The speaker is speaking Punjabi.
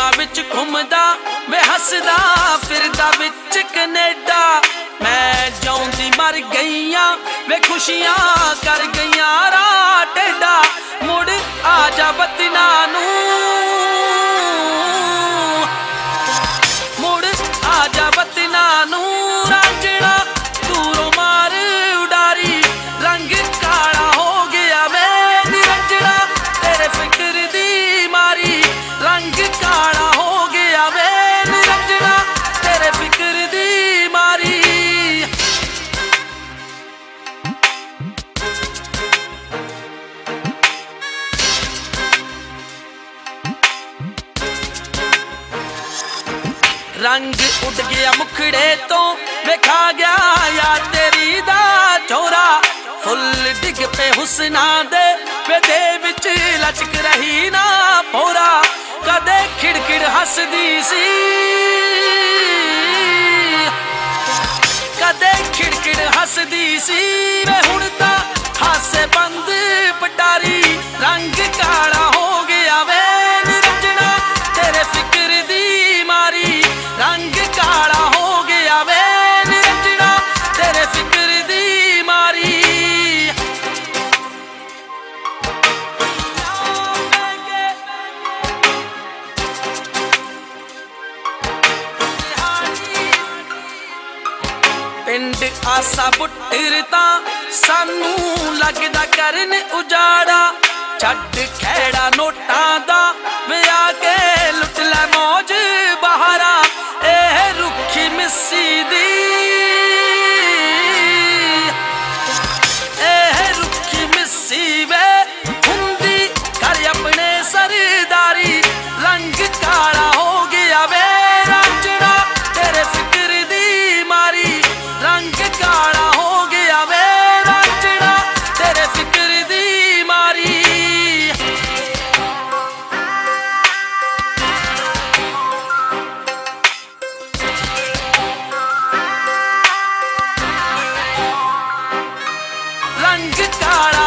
ਤੂੰ ਵਿੱਚ ਘੁੰਮਦਾ, ਮੈਂ ਹੱਸਦਾ, ਫਿਰਦਾ ਵਿੱਚ ਕੈਨੇਡਾ। ਮੈਂ ਜਾਉਂਦੀ ਮਰ ਗਈਆਂ ਵੇ ਖੁਸ਼ੀਆਂ ਕਰ ਗਈਆਂ ਰਾ ਰੰਗ ਉੱਡ ਗਿਆ ਮੁਖੜੇ ਤੋਂ। ਵੇਖਾ ਗਿਆ ਯਾ ਤੇਰੀ ਦਾ ਚੋਰਾ। ਫੁੱਲ ਡਿੱਗ ਪੇ ਹੁਸਨਾ ਦੇ। ਵੇ ਵਿੱਚ ਲਚਕ ਰਹੀ ਨਾ ਪੋਰਾ। ਕਦੇ ਖਿੜਖਿੜ ਹੱਸਦੀ ਸੀ। ਕਦੇ ਖਿੜਖਿੜ ਹੱਸਦੀ ਸੀ। ਵੇ ਹੁਣ ਤਾਂ ਹਾਸੇ ਬੰਦ ਪਟਾਰੀ। ਰੰਗ ਕਾਲਾ ਹੋ ਗਿਆ ਵੇ। ਪਿੰਡ ਆਸਾ ਬੁੱਟਰ ਤਾਂ ਸਾਨੂੰ ਲੱਗਦਾ ਕਰਨ ਉਜਾੜਾ। ਛੱਡ ਖੈੜਾ ਨੋਟਾਂ ਦਾ ਵਿਆਹ காண